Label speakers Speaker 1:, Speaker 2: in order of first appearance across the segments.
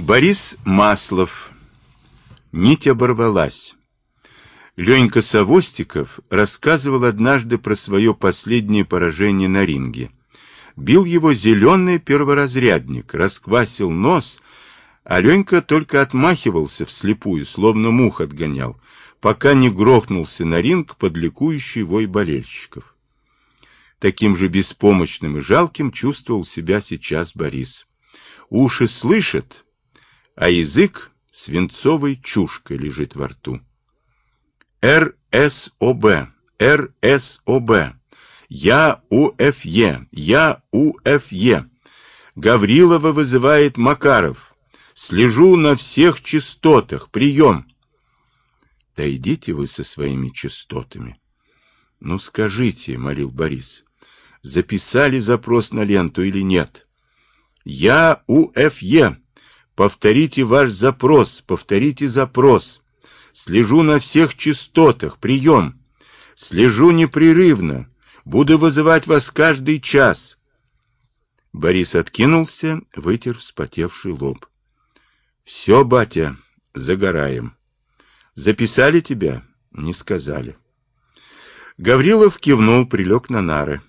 Speaker 1: Борис Маслов. Нить оборвалась. Ленька Савостиков рассказывал однажды про свое последнее поражение на ринге. Бил его зеленый перворазрядник, расквасил нос, а Ленька только отмахивался вслепую, словно мух отгонял, пока не грохнулся на ринг под ликующий вой болельщиков. Таким же беспомощным и жалким чувствовал себя сейчас Борис. Уши слышат, а язык свинцовой чушкой лежит во рту. РСОБ, РСОБ, я УФЕ, я УФЕ. Гаврилова вызывает Макаров. Слежу на всех частотах, прием. Да идите вы со своими частотами. Ну скажите, молил Борис, записали запрос на ленту или нет? Я УФЕ. Повторите ваш запрос, повторите запрос. Слежу на всех частотах, прием. Слежу непрерывно. Буду вызывать вас каждый час. Борис откинулся, вытер вспотевший лоб. Все, батя, загораем. Записали тебя? Не сказали. Гаврилов кивнул, прилег на нары.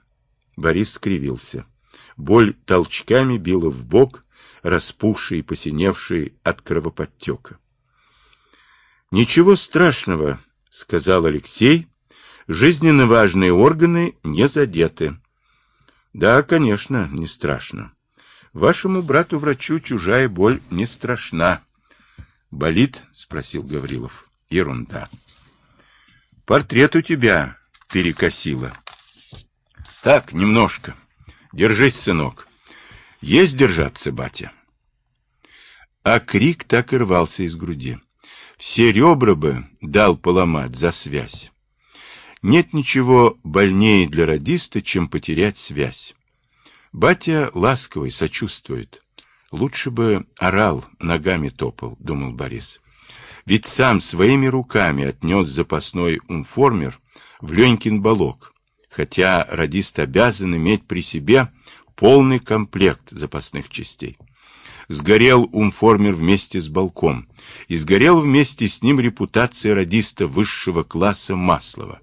Speaker 1: Борис скривился. Боль толчками била в бок, распухший и посиневший от кровоподтека. «Ничего страшного», — сказал Алексей, — «жизненно важные органы не задеты». «Да, конечно, не страшно. Вашему брату-врачу чужая боль не страшна». «Болит?» — спросил Гаврилов. «Ерунда». «Портрет у тебя перекосило». «Так, немножко. Держись, сынок». Есть держаться, батя. А крик так и рвался из груди. Все ребра бы дал поломать за связь. Нет ничего больнее для радиста, чем потерять связь. Батя ласковый, сочувствует. Лучше бы орал, ногами топал, думал Борис. Ведь сам своими руками отнес запасной умформер в Ленькин балок, хотя радист обязан иметь при себе полный комплект запасных частей. Сгорел умформер вместе с балком, и сгорел вместе с ним репутация радиста высшего класса Маслова.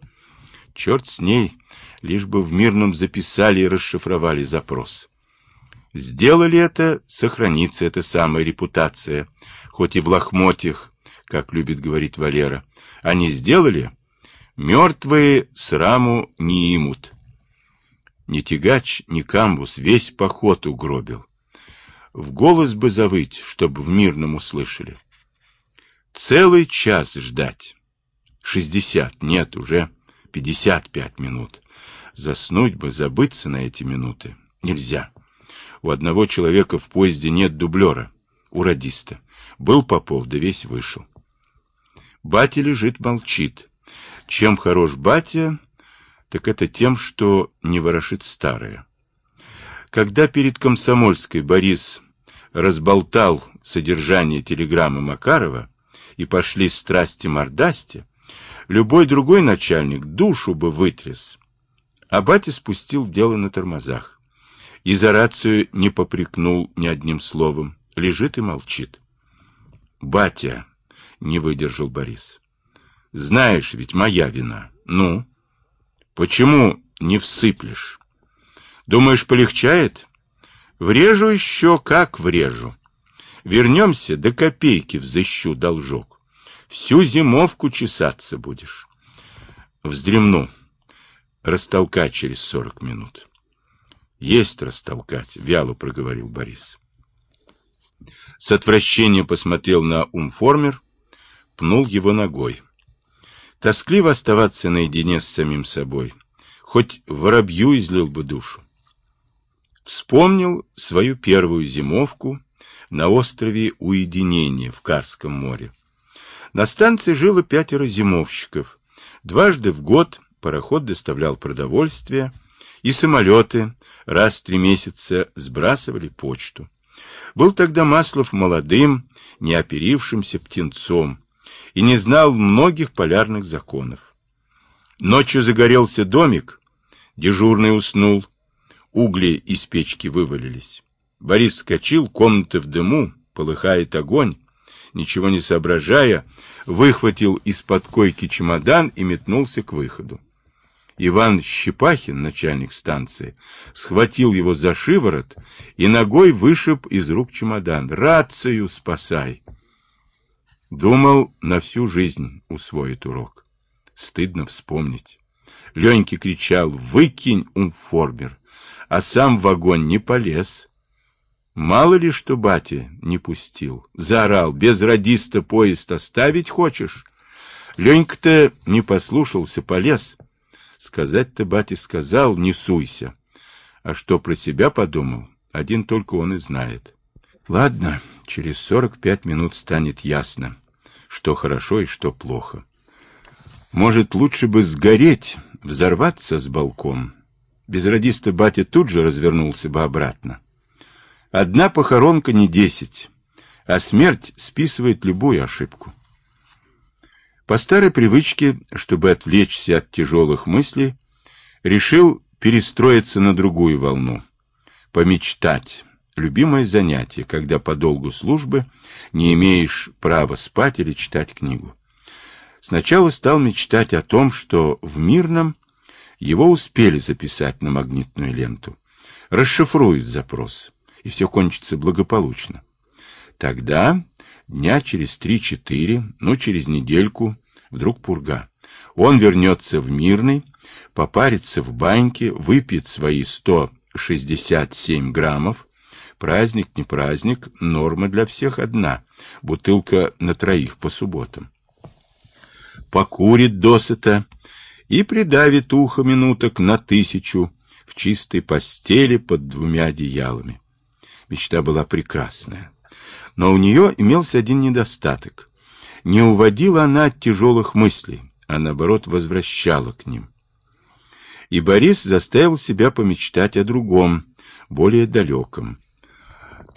Speaker 1: Черт с ней, лишь бы в мирном записали и расшифровали запрос. Сделали это, сохранится эта самая репутация, хоть и в лохмотьях, как любит говорить Валера. Не сделали, мертвые сраму не имут. Ни тягач, ни камбус весь поход угробил. В голос бы завыть, чтобы в мирном услышали. Целый час ждать. Шестьдесят, нет, уже пятьдесят пять минут. Заснуть бы, забыться на эти минуты. Нельзя. У одного человека в поезде нет дублера, у радиста. Был Попов, да весь вышел. Батя лежит, молчит. Чем хорош батя, так это тем, что не ворошит старое. Когда перед Комсомольской Борис разболтал содержание телеграммы Макарова и пошли страсти-мордасти, любой другой начальник душу бы вытряс. А батя спустил дело на тормозах. И за рацию не попрекнул ни одним словом. Лежит и молчит. «Батя!» — не выдержал Борис. «Знаешь, ведь моя вина. Ну?» Почему не всыплешь? Думаешь, полегчает? Врежу еще, как врежу. Вернемся, до копейки взыщу должок. Всю зимовку чесаться будешь. Вздремну. Растолкать через сорок минут. Есть растолкать, вяло проговорил Борис. С отвращением посмотрел на умформер, пнул его ногой. Тоскливо оставаться наедине с самим собой. Хоть воробью излил бы душу. Вспомнил свою первую зимовку на острове Уединения в Карском море. На станции жило пятеро зимовщиков. Дважды в год пароход доставлял продовольствие, и самолеты раз в три месяца сбрасывали почту. Был тогда Маслов молодым, неоперившимся птенцом, и не знал многих полярных законов. Ночью загорелся домик, дежурный уснул, угли из печки вывалились. Борис вскочил, комната в дыму, полыхает огонь, ничего не соображая, выхватил из-под койки чемодан и метнулся к выходу. Иван Щепахин, начальник станции, схватил его за шиворот и ногой вышиб из рук чемодан. «Рацию спасай!» Думал, на всю жизнь усвоит урок. Стыдно вспомнить. Леньке кричал «Выкинь умформер!» а сам в огонь не полез. Мало ли что батя не пустил. Заорал, без радиста поезд оставить хочешь? Ленька-то не послушался, полез. Сказать-то батя сказал, не суйся. А что про себя подумал, один только он и знает. Ладно, через сорок пять минут станет ясно, что хорошо и что плохо. Может, лучше бы сгореть, взорваться с балком. Без радиста батя тут же развернулся бы обратно. Одна похоронка не десять, а смерть списывает любую ошибку. По старой привычке, чтобы отвлечься от тяжелых мыслей, решил перестроиться на другую волну. Помечтать. Любимое занятие, когда по долгу службы не имеешь права спать или читать книгу. Сначала стал мечтать о том, что в мирном его успели записать на магнитную ленту. Расшифруют запрос и все кончится благополучно. Тогда дня через три-четыре, ну, через недельку, вдруг пурга. Он вернется в Мирный, попарится в баньке, выпьет свои 167 граммов. Праздник не праздник, норма для всех одна. Бутылка на троих по субботам. Покурит досыта и придавит ухо минуток на тысячу в чистой постели под двумя одеялами. Мечта была прекрасная. Но у нее имелся один недостаток. Не уводила она от тяжелых мыслей, а наоборот возвращала к ним. И Борис заставил себя помечтать о другом, более далеком.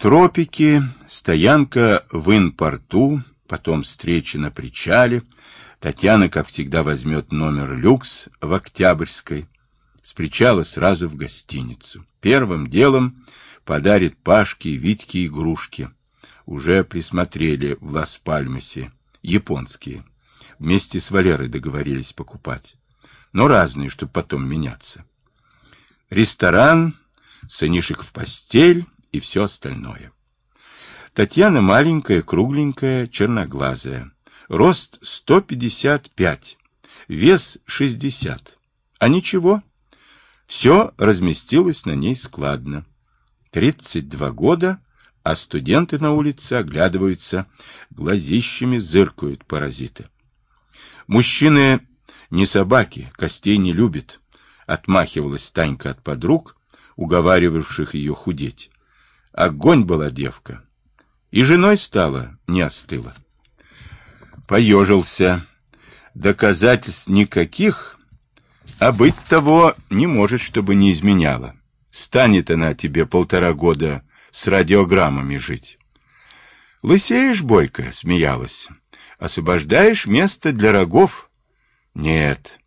Speaker 1: Тропики, стоянка в инпорту, потом встреча на причале. Татьяна, как всегда, возьмет номер люкс в Октябрьской. С причала сразу в гостиницу. Первым делом подарит Пашке Витьке игрушки. Уже присмотрели в Лас-Пальмасе, японские. Вместе с Валерой договорились покупать. Но разные, чтобы потом меняться. Ресторан, сынишек в постель и все остальное. Татьяна маленькая, кругленькая, черноглазая. Рост 155, вес 60. А ничего, все разместилось на ней складно. 32 года, а студенты на улице оглядываются, глазищами зыркают паразиты. Мужчины не собаки, костей не любят, отмахивалась Танька от подруг, уговаривавших ее худеть. Огонь была девка, и женой стала, не остыла. Поежился. Доказательств никаких, а быть того не может, чтобы не изменяла. Станет она тебе полтора года с радиограммами жить. Лысеешь, Борька, смеялась. Освобождаешь место для рогов? Нет,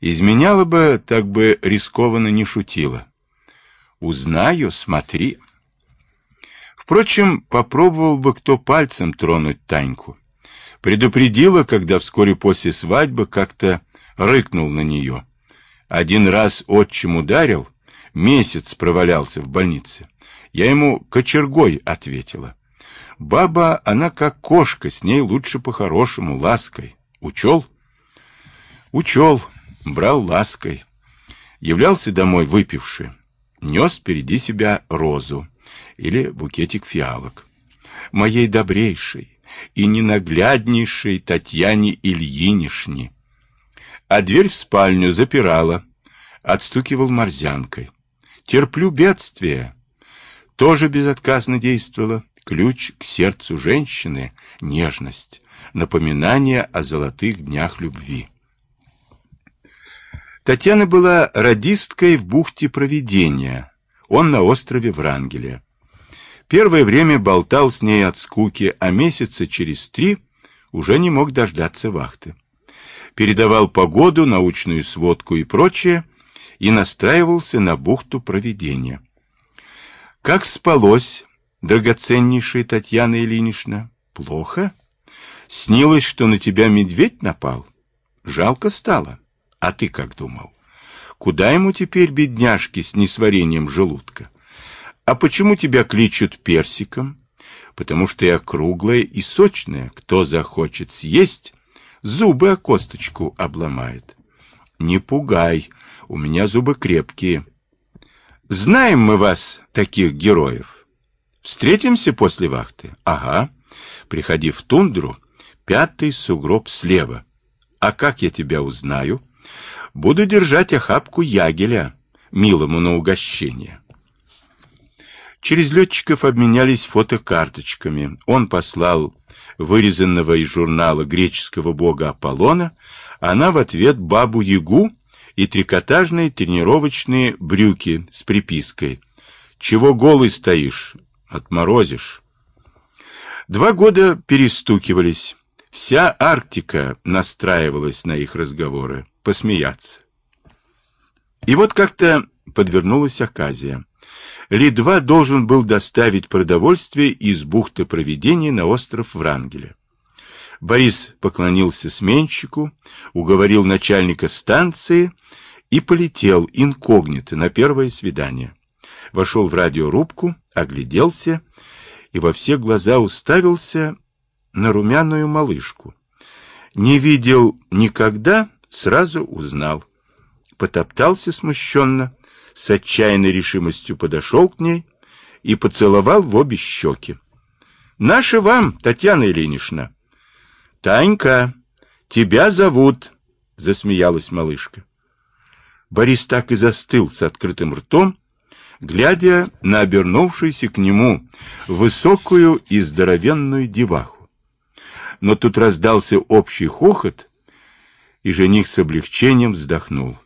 Speaker 1: изменяла бы, так бы рискованно не шутила. Узнаю, смотри. Впрочем, попробовал бы кто пальцем тронуть Таньку. Предупредила, когда вскоре после свадьбы как-то рыкнул на нее. Один раз отчим ударил, Месяц провалялся в больнице. Я ему кочергой ответила. Баба, она как кошка, с ней лучше по-хорошему, лаской. Учел? Учел, брал лаской. Являлся домой выпивший. Нес впереди себя розу или букетик фиалок. Моей добрейшей и ненагляднейшей Татьяне Ильинишне. А дверь в спальню запирала, отстукивал морзянкой. Терплю бедствие. Тоже безотказно действовала. Ключ к сердцу женщины — нежность, напоминание о золотых днях любви. Татьяна была радисткой в бухте Провидения, он на острове Врангеля. Первое время болтал с ней от скуки, а месяца через три уже не мог дождаться вахты. Передавал погоду, научную сводку и прочее, и настраивался на бухту проведения. Как спалось, драгоценнейшая Татьяна Ильинична? Плохо? Снилось, что на тебя медведь напал? Жалко стало. А ты как думал? Куда ему теперь, бедняжки, с несварением желудка? А почему тебя кличут персиком? Потому что я круглая и сочная. Кто захочет съесть, зубы о косточку обломает. Не пугай, у меня зубы крепкие. Знаем мы вас, таких героев. Встретимся после вахты? Ага. Приходи в тундру, пятый сугроб слева. А как я тебя узнаю? Буду держать охапку ягеля, милому на угощение. Через летчиков обменялись фотокарточками. Он послал вырезанного из журнала греческого бога Аполлона, она в ответ бабу-ягу и трикотажные тренировочные брюки с припиской. «Чего голый стоишь? Отморозишь». Два года перестукивались. Вся Арктика настраивалась на их разговоры, посмеяться. И вот как-то подвернулась оказия. Ли-2 должен был доставить продовольствие из бухты Провидения на остров Врангеля. Борис поклонился сменщику, уговорил начальника станции и полетел инкогнито на первое свидание. Вошел в радиорубку, огляделся и во все глаза уставился на румяную малышку. Не видел никогда, сразу узнал. Потоптался смущенно, с отчаянной решимостью подошел к ней и поцеловал в обе щеки. «Наше вам, Татьяна Ильинична!» «Танька, тебя зовут!» — засмеялась малышка. Борис так и застыл с открытым ртом, глядя на обернувшуюся к нему высокую и здоровенную деваху. Но тут раздался общий хохот, и жених с облегчением вздохнул.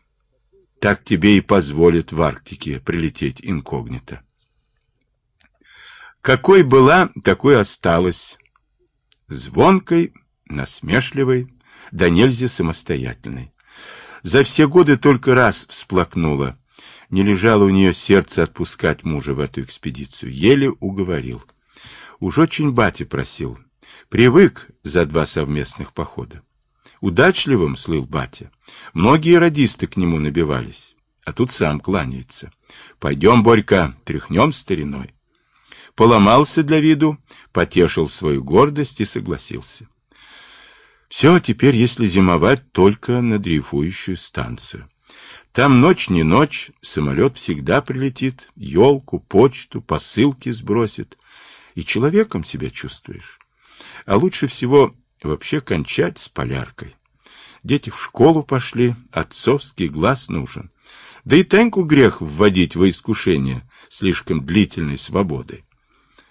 Speaker 1: Так тебе и позволят в Арктике прилететь инкогнито. Какой была, такой осталась. Звонкой, насмешливой, да нельзя самостоятельной. За все годы только раз всплакнула. Не лежало у нее сердце отпускать мужа в эту экспедицию. Еле уговорил. Уж очень батя просил. Привык за два совместных похода. Удачливым слыл батя. Многие радисты к нему набивались, а тут сам кланяется. Пойдем, Борька, тряхнем стариной. Поломался для виду, потешил свою гордость и согласился. Все, теперь, если зимовать, только на дрейфующую станцию. Там ночь не ночь, самолет всегда прилетит, елку, почту, посылки сбросит, и человеком себя чувствуешь. А лучше всего вообще кончать с поляркой. Дети в школу пошли, отцовский глаз нужен. Да и Таньку грех вводить во искушение слишком длительной свободой.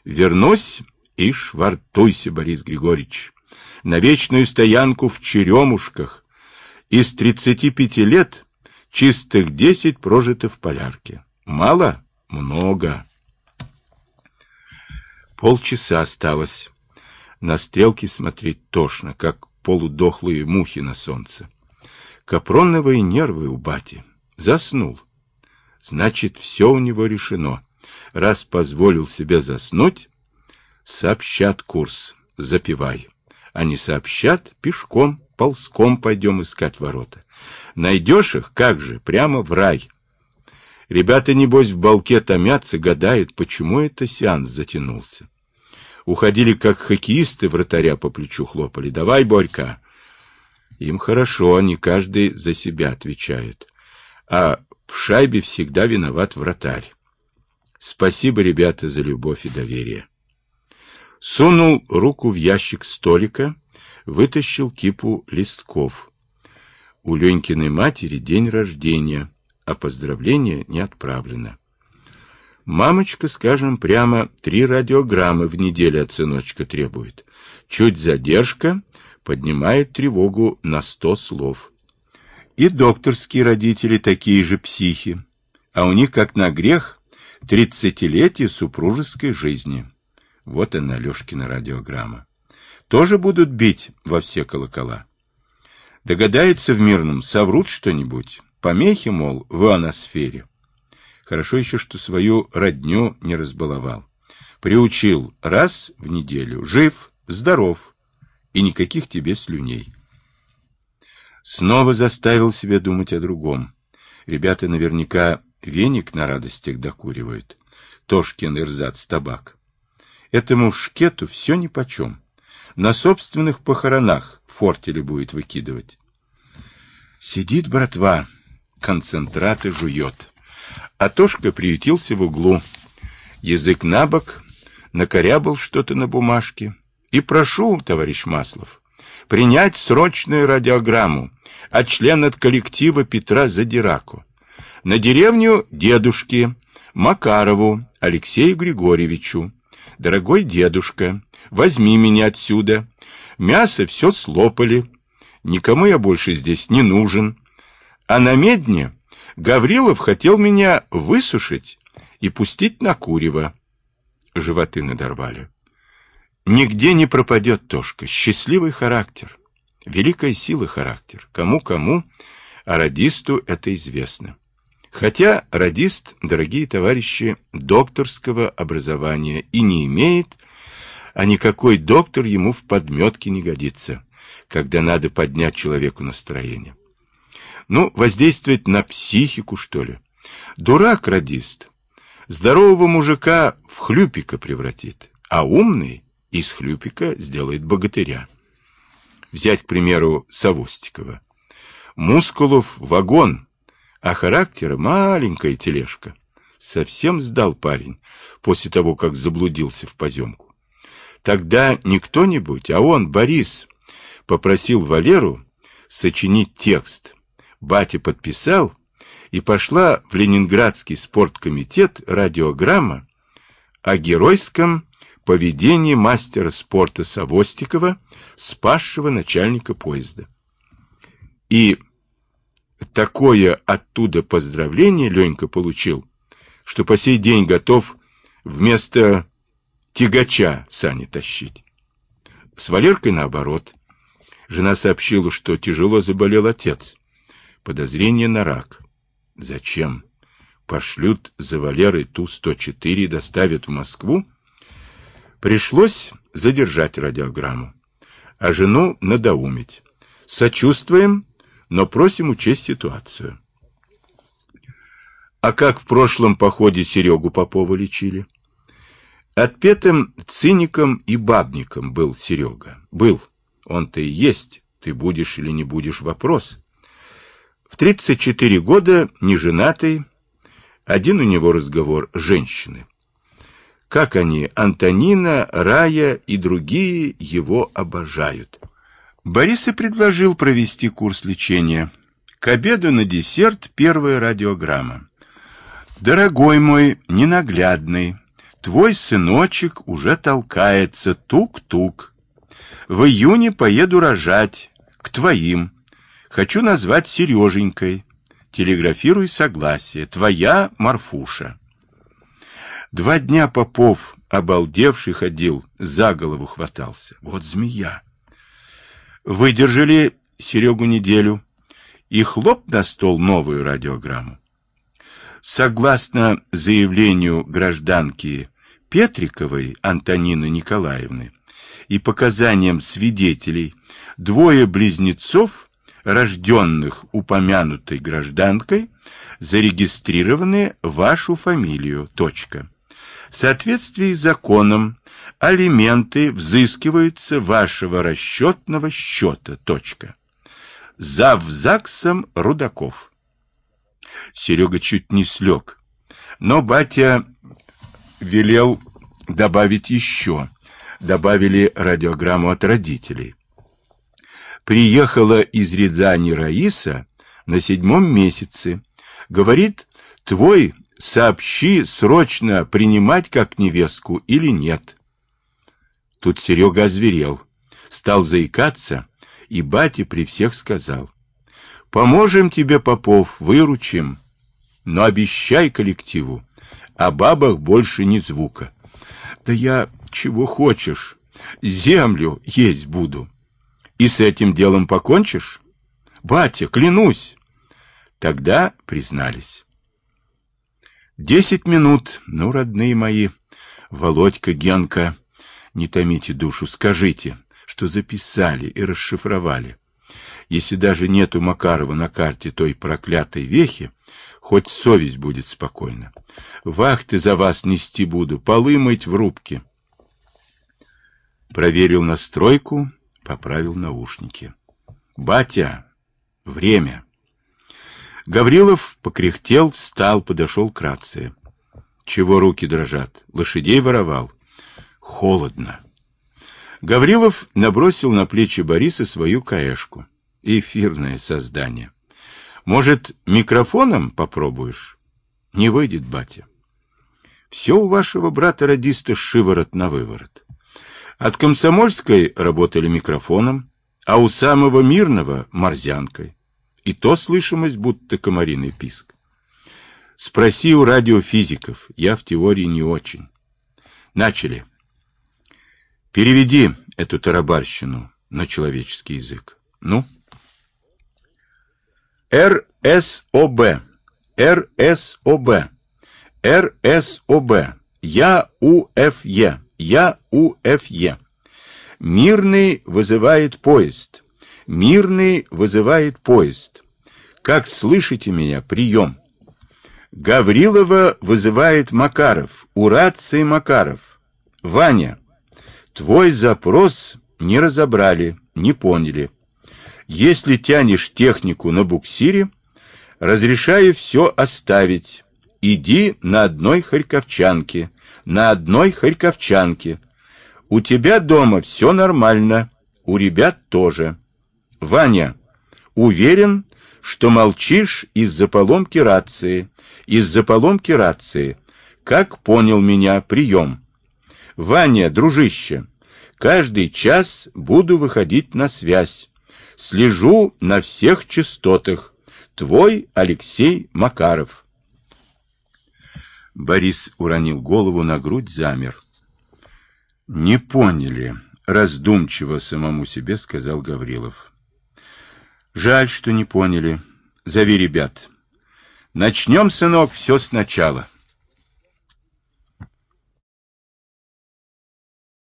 Speaker 1: Вернусь и швартуйся, Борис Григорьевич, на вечную стоянку в Черемушках. Из тридцати пяти лет чистых десять прожито в полярке. Мало? Много. Полчаса осталось. На стрелки смотреть тошно, как полудохлые мухи на солнце. Капроновые нервы у бати. Заснул. Значит, все у него решено. Раз позволил себе заснуть, сообщат курс, запивай. А не сообщат, пешком, ползком пойдем искать ворота. Найдешь их, как же, прямо в рай. Ребята, небось, в балке томятся, гадают, почему это сеанс затянулся уходили как хоккеисты, вратаря по плечу хлопали. «Давай, Борька!» Им хорошо, они каждый за себя отвечают. А в шайбе всегда виноват вратарь. Спасибо, ребята, за любовь и доверие. Сунул руку в ящик столика, вытащил кипу листков. У Ленькиной матери день рождения, а поздравление не отправлено. Мамочка, скажем прямо, три радиограммы в неделю от сыночка требует. Чуть задержка поднимает тревогу на сто слов. И докторские родители такие же психи, а у них, как на грех, тридцатилетие супружеской жизни. Вот она, Лешкина радиограмма. Тоже будут бить во все колокола. Догадается в мирном, соврут что-нибудь. Помехи, мол, в ионосфере. Хорошо еще, что свою родню не разбаловал. Приучил раз в неделю. Жив, здоров. И никаких тебе слюней. Снова заставил себя думать о другом. Ребята наверняка веник на радостях докуривают. Тошкин ирзац табак. Этому шкету все нипочем. На собственных похоронах фортели будет выкидывать. Сидит братва, концентраты жует. А Тошка приютился в углу. Язык на бок, накорябал что-то на бумажке. И прошу, товарищ Маслов, принять срочную радиограмму от члена коллектива Петра Задираку. На деревню дедушки Макарову Алексею Григорьевичу. Дорогой дедушка, возьми меня отсюда. Мясо все слопали. Никому я больше здесь не нужен. А на медне Гаврилов хотел меня высушить и пустить на курево. Животы надорвали. Нигде не пропадет Тошка. Счастливый характер. Великая сила характер. Кому-кому, а радисту это известно. Хотя радист, дорогие товарищи, докторского образования и не имеет, а никакой доктор ему в подметке не годится, когда надо поднять человеку настроение. Ну, воздействовать на психику, что ли? Дурак радист. Здорового мужика в хлюпика превратит, а умный из хлюпика сделает богатыря. Взять, к примеру, Савустикова. Мускулов вагон, а характера маленькая тележка. Совсем сдал парень после того, как заблудился в поземку. Тогда не кто-нибудь, а он, Борис, попросил Валеру сочинить текст. Батя подписал, и пошла в Ленинградский спорткомитет радиограмма о геройском поведении мастера спорта Савостикова, спасшего начальника поезда. И такое оттуда поздравление Ленька получил, что по сей день готов вместо тягача сани тащить. С Валеркой наоборот. Жена сообщила, что тяжело заболел отец. Подозрение на рак. Зачем? Пошлют за Валерой Ту-104 и доставят в Москву? Пришлось задержать радиограмму, а жену надоумить. Сочувствуем, но просим учесть ситуацию. А как в прошлом походе Серегу Попова лечили? Отпетым циником и бабником был Серега. Был. Он-то и есть. Ты будешь или не будешь вопрос. В 34 года неженатый. Один у него разговор женщины. Как они, Антонина, Рая и другие, его обожают. Борис и предложил провести курс лечения. К обеду на десерт первая радиограмма. Дорогой мой, ненаглядный, твой сыночек уже толкается, тук-тук. В июне поеду рожать, к твоим. Хочу назвать Сереженькой. Телеграфируй согласие. Твоя Марфуша. Два дня Попов, обалдевший, ходил, за голову хватался. Вот змея. Выдержали Серегу неделю и хлоп на стол новую радиограмму. Согласно заявлению гражданки Петриковой Антонины Николаевны и показаниям свидетелей, двое близнецов, рожденных упомянутой гражданкой, зарегистрированы вашу фамилию. Точка. В соответствии с законом алименты взыскиваются вашего расчетного счета. Точка. Зав ЗАГСом Рудаков. Серега чуть не слег, но батя велел добавить еще. Добавили радиограмму от родителей. Приехала из Рязани Раиса на седьмом месяце. Говорит, твой сообщи срочно, принимать как невестку или нет. Тут Серега озверел, стал заикаться, и батя при всех сказал. Поможем тебе, Попов, выручим, но обещай коллективу, о бабах больше ни звука. Да я чего хочешь, землю есть буду. И с этим делом покончишь? Батя, клянусь. Тогда признались. Десять минут, ну, родные мои, Володька, Генка, не томите душу, скажите, что записали и расшифровали. Если даже нету Макарова на карте той проклятой вехи, хоть совесть будет спокойна. Вахты за вас нести буду, полы мыть в рубке. Проверил настройку, поправил наушники. Батя, время. Гаврилов покряхтел, встал, подошел к рации. Чего руки дрожат? Лошадей воровал. Холодно. Гаврилов набросил на плечи Бориса свою каешку. Эфирное создание. Может, микрофоном попробуешь? Не выйдет, батя. Все у вашего брата-радиста шиворот на выворот. От Комсомольской работали микрофоном, а у самого Мирного — морзянкой. И то слышимость, будто комариный писк. Спроси у радиофизиков, я в теории не очень. Начали. Переведи эту тарабарщину на человеческий язык. Ну? РСОБ, РСОБ, РСОБ, я УФЕ, я УФЕ. Мирный вызывает поезд. Мирный вызывает поезд. Как слышите меня? Прием. Гаврилова вызывает Макаров. У рации Макаров. Ваня, твой запрос не разобрали, не поняли. Если тянешь технику на буксире, разрешаю все оставить. Иди на одной харьковчанке, на одной харьковчанке. У тебя дома все нормально, у ребят тоже. Ваня, уверен, что молчишь из-за поломки рации, из-за поломки рации. Как понял меня, прием. Ваня, дружище, каждый час буду выходить на связь. Слежу на всех частотах. Твой Алексей Макаров. Борис уронил голову на грудь, замер. Не поняли, раздумчиво самому себе сказал Гаврилов. Жаль, что не поняли. Зови ребят. Начнем, сынок, все сначала.